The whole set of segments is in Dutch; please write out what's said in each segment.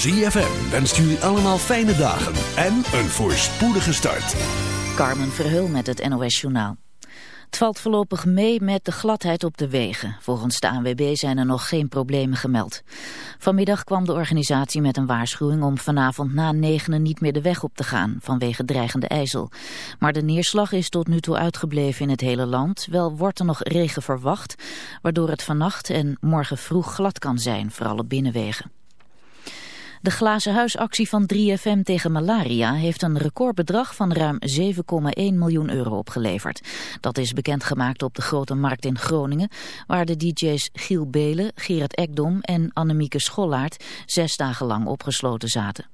ZFM wenst jullie allemaal fijne dagen en een voorspoedige start. Carmen Verheul met het NOS Journaal. Het valt voorlopig mee met de gladheid op de wegen. Volgens de ANWB zijn er nog geen problemen gemeld. Vanmiddag kwam de organisatie met een waarschuwing om vanavond na negenen niet meer de weg op te gaan vanwege dreigende ijzel. Maar de neerslag is tot nu toe uitgebleven in het hele land. Wel wordt er nog regen verwacht, waardoor het vannacht en morgen vroeg glad kan zijn, vooral op binnenwegen. De glazen huisactie van 3FM tegen malaria heeft een recordbedrag van ruim 7,1 miljoen euro opgeleverd. Dat is bekendgemaakt op de Grote Markt in Groningen, waar de DJ's Giel Belen, Gerard Ekdom en Annemieke Schollaert zes dagen lang opgesloten zaten.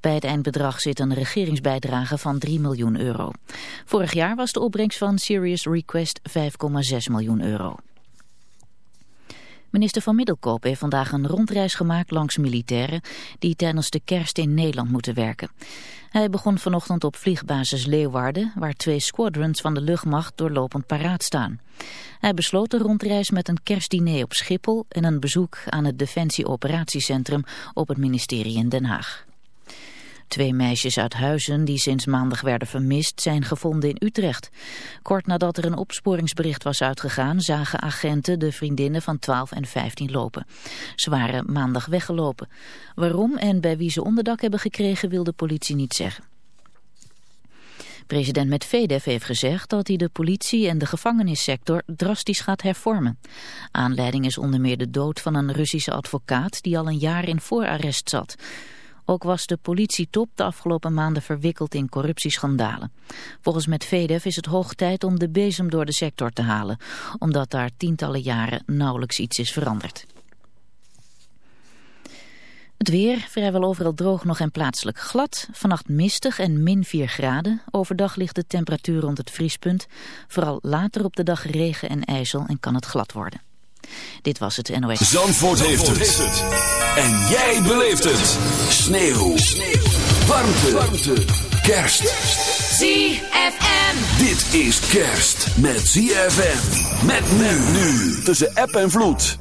Bij het eindbedrag zit een regeringsbijdrage van 3 miljoen euro. Vorig jaar was de opbrengst van Serious Request 5,6 miljoen euro. Minister van Middelkoop heeft vandaag een rondreis gemaakt langs militairen die tijdens de kerst in Nederland moeten werken. Hij begon vanochtend op vliegbasis Leeuwarden, waar twee squadrons van de luchtmacht doorlopend paraat staan. Hij besloot de rondreis met een kerstdiner op Schiphol en een bezoek aan het Defensie Operatiecentrum op het ministerie in Den Haag. Twee meisjes uit Huizen die sinds maandag werden vermist zijn gevonden in Utrecht. Kort nadat er een opsporingsbericht was uitgegaan zagen agenten de vriendinnen van 12 en 15 lopen. Ze waren maandag weggelopen. Waarom en bij wie ze onderdak hebben gekregen wil de politie niet zeggen. President Medvedev heeft gezegd dat hij de politie en de gevangennissector drastisch gaat hervormen. Aanleiding is onder meer de dood van een Russische advocaat die al een jaar in voorarrest zat. Ook was de politietop de afgelopen maanden verwikkeld in corruptieschandalen. Volgens Medvedev is het hoog tijd om de bezem door de sector te halen, omdat daar tientallen jaren nauwelijks iets is veranderd. Het weer, vrijwel overal droog nog en plaatselijk glad. Vannacht mistig en min 4 graden. Overdag ligt de temperatuur rond het vriespunt. Vooral later op de dag regen en ijzel en kan het glad worden. Dit was het NOS. Zandvoort, heeft, het. En jij beleeft het. Sneeuw. Sneeuw. Warmte. Warmte. Kerst. ZFM. Dit is kerst met ZFM. Met nu. nu. Tussen app en vloed.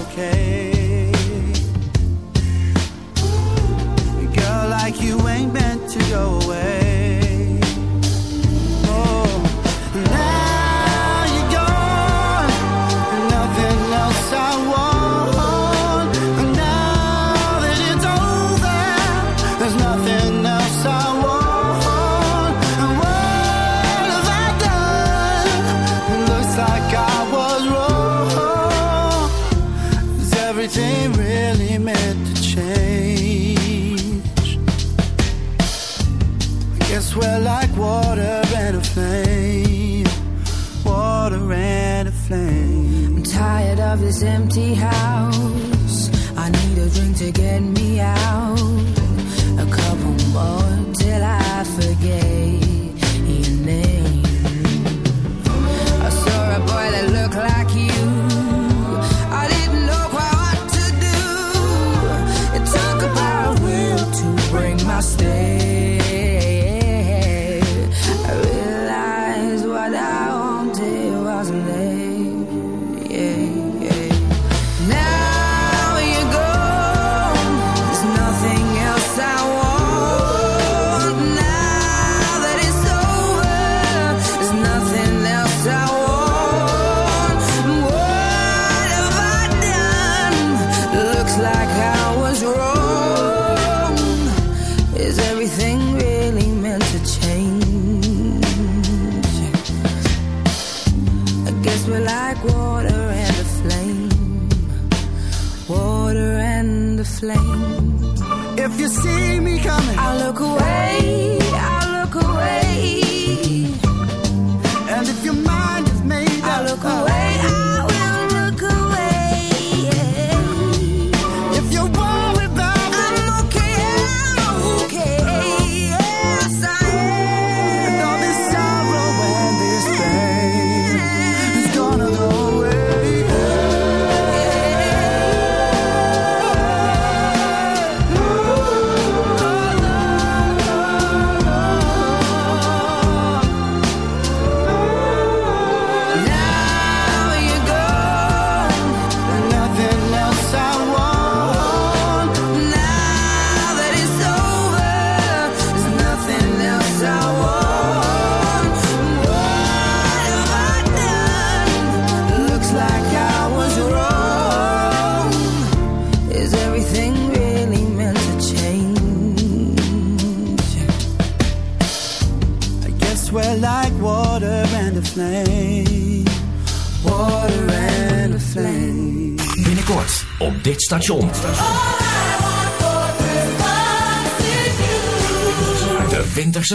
okay.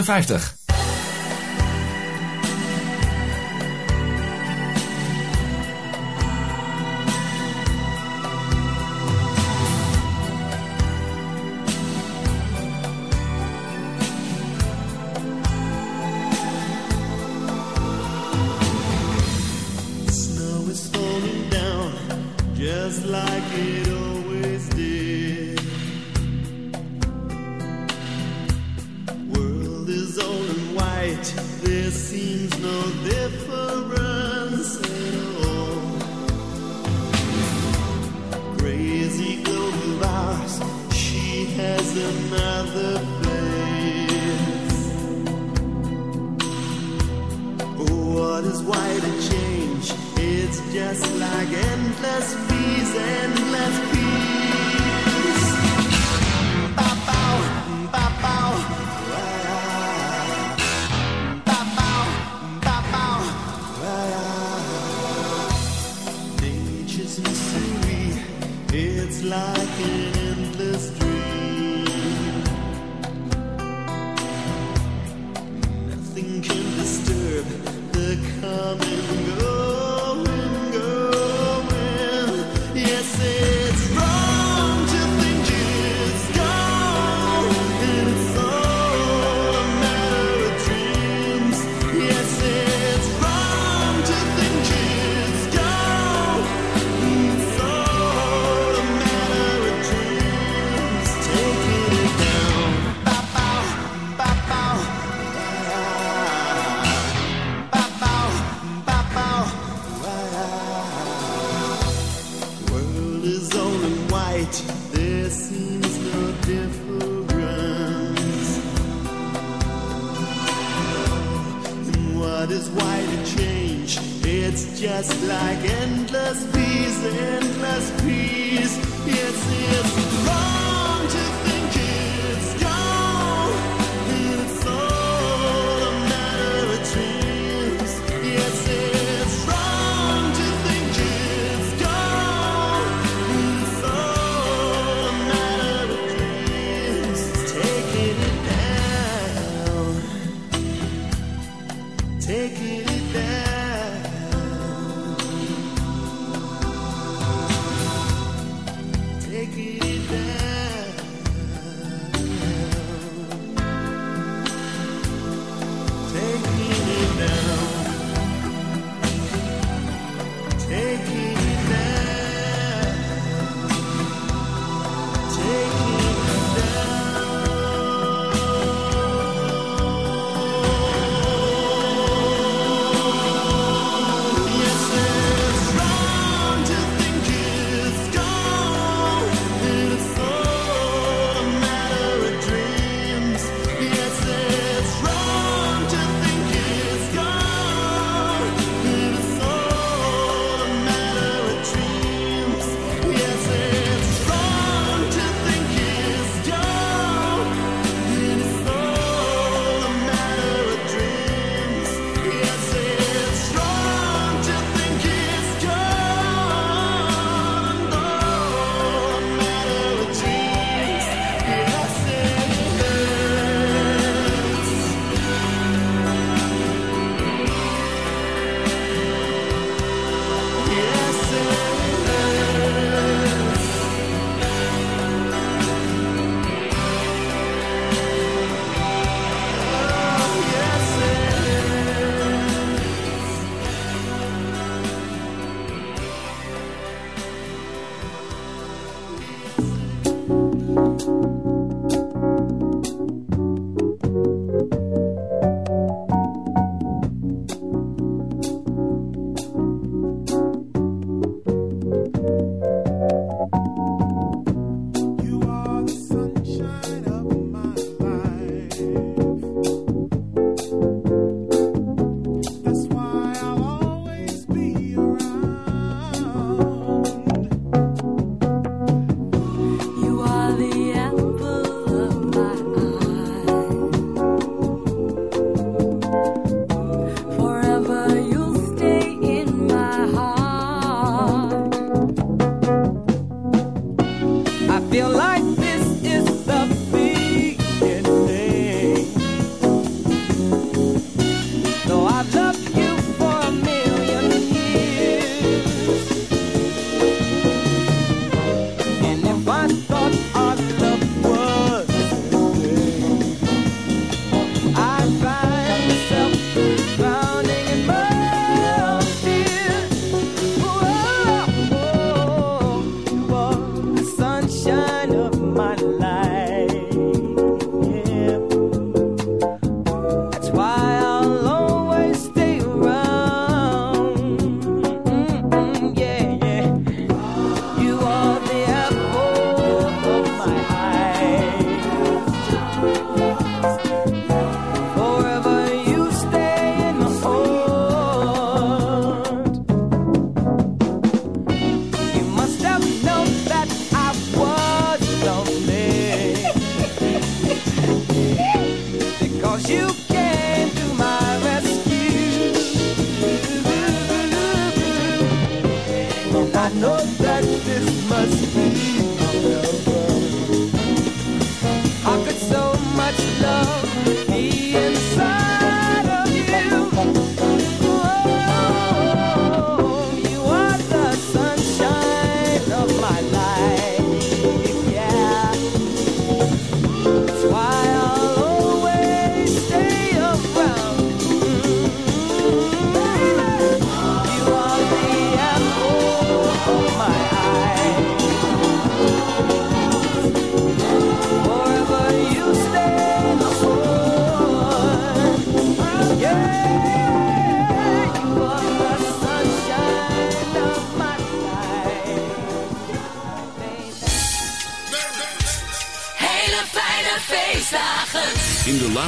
56. has another place. What is change? It's just like endless peace, endless peace. just like endless peace, endless peace. Yes, it's wrong to think it's gone. It's all a matter of dreams. Yes, it's wrong to think it's gone. It's all a matter of dreams. Taking it down. Taking it down.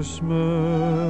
Christmas.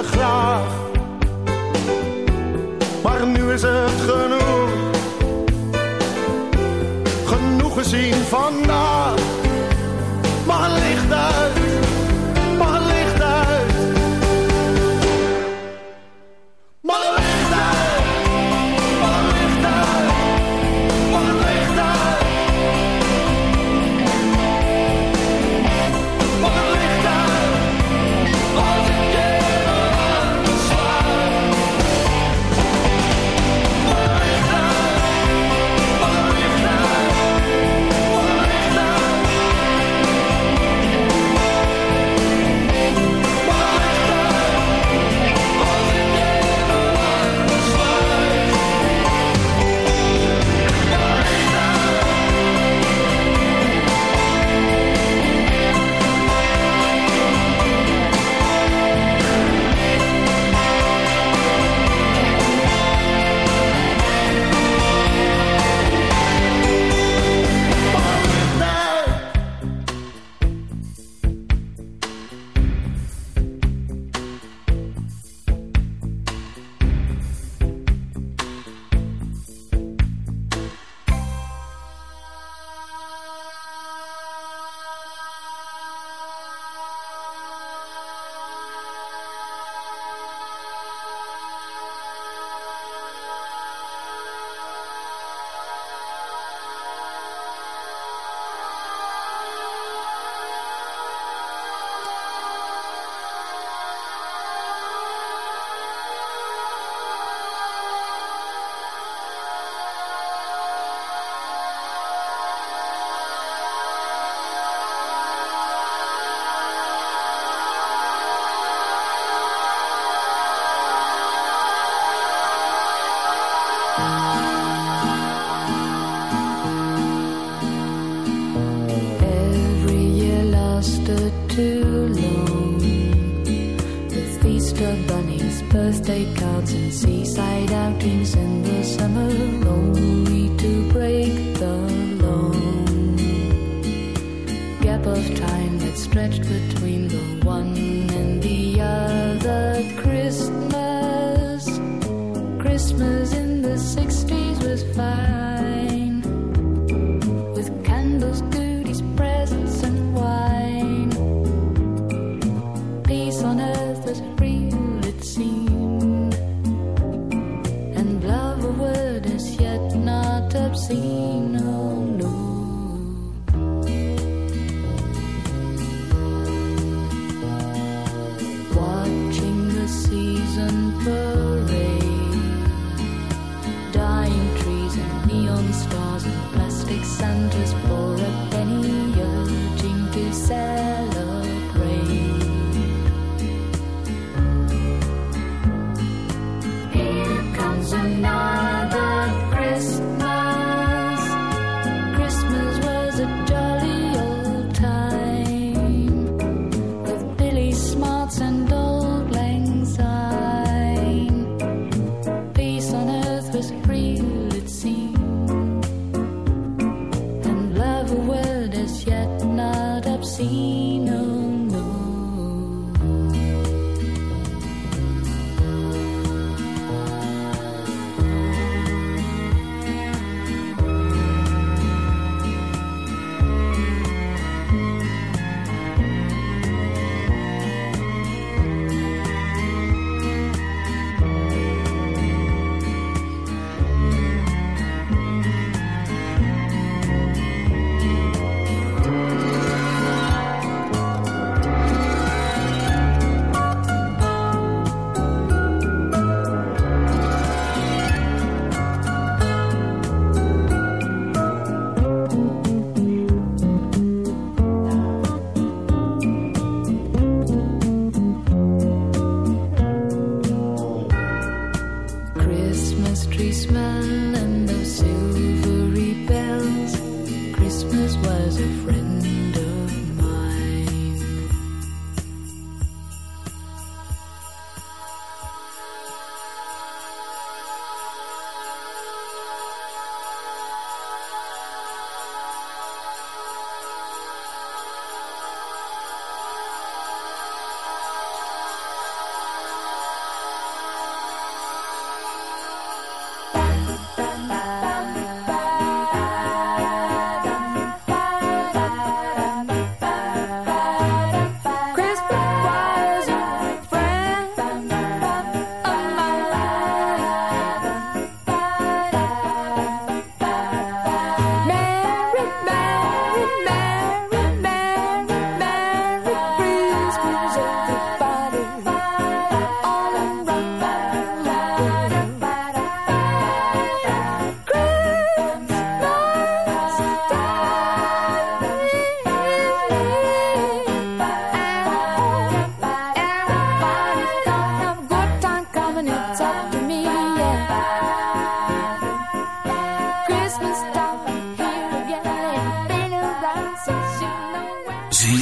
Graag. Maar nu is het genoeg. Genoeg gezien vandaag. Maar licht uit,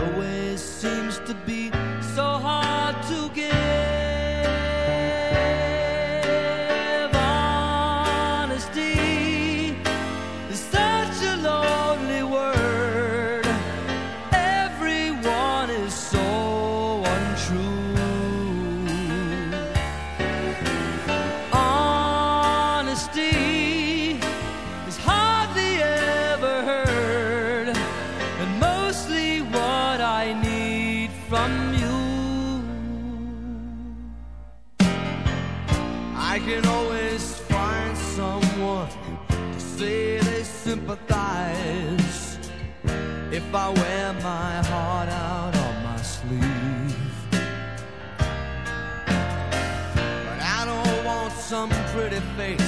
always seems to be so hard to get. if I wear my heart out on my sleeve. But I don't want some pretty face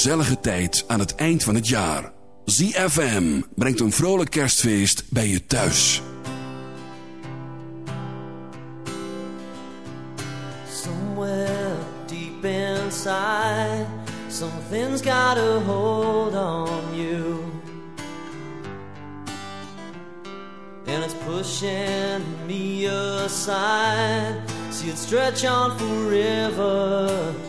gezellige tijd aan het eind van het jaar. ZFM brengt een vrolijk kerstfeest bij je thuis. Somewhere deep inside, something's got a hold on you. And it's pushing me aside, see it stretch on forever.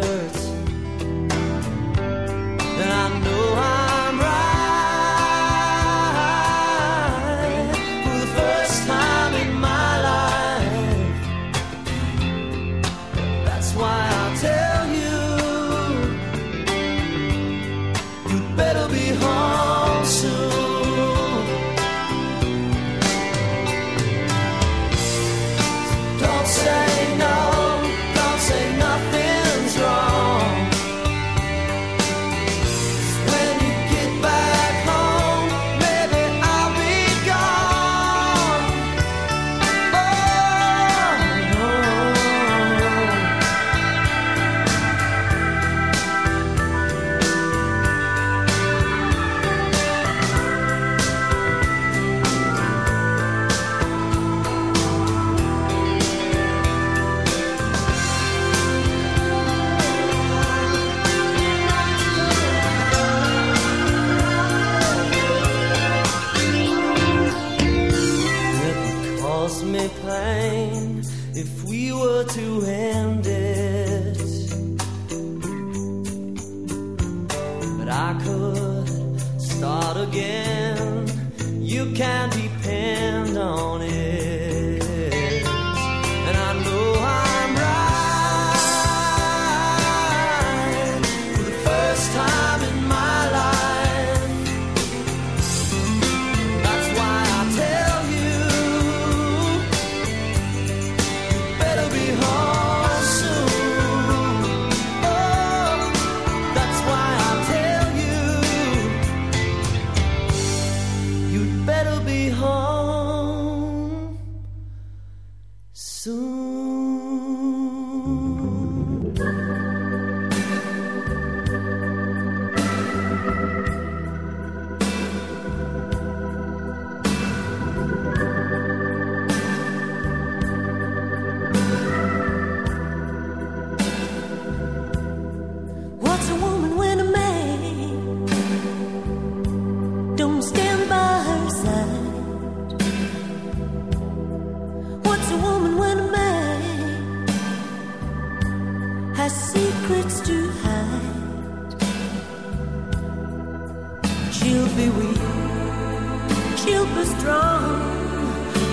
wrong,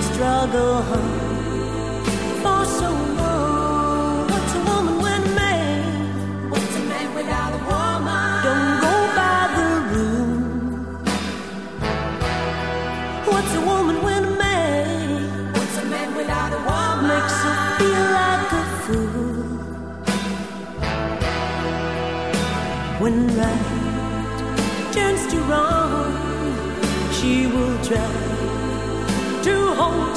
struggle home for so long. What's a woman when a man? What's a man without a woman? Don't go by the rule. What's a woman when a man? What's a man without a woman? Makes her feel like a fool. When right turns to wrong she will try home.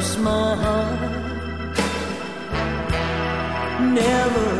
cross my heart. Never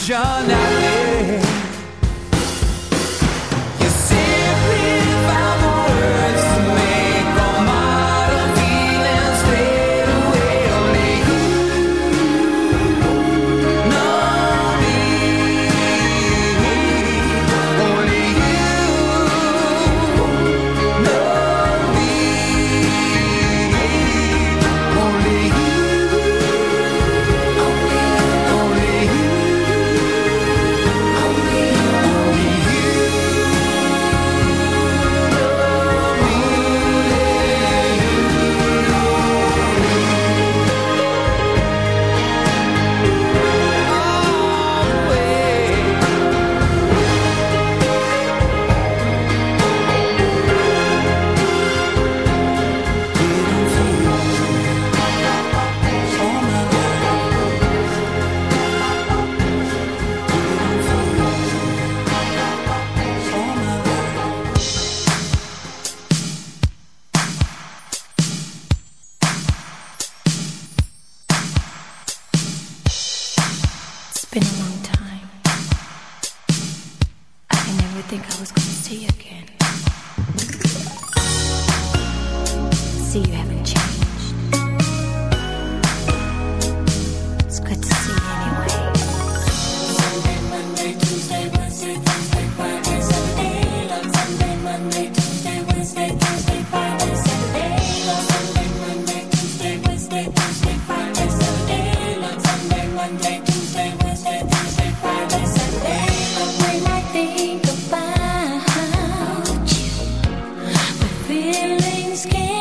illusion escape.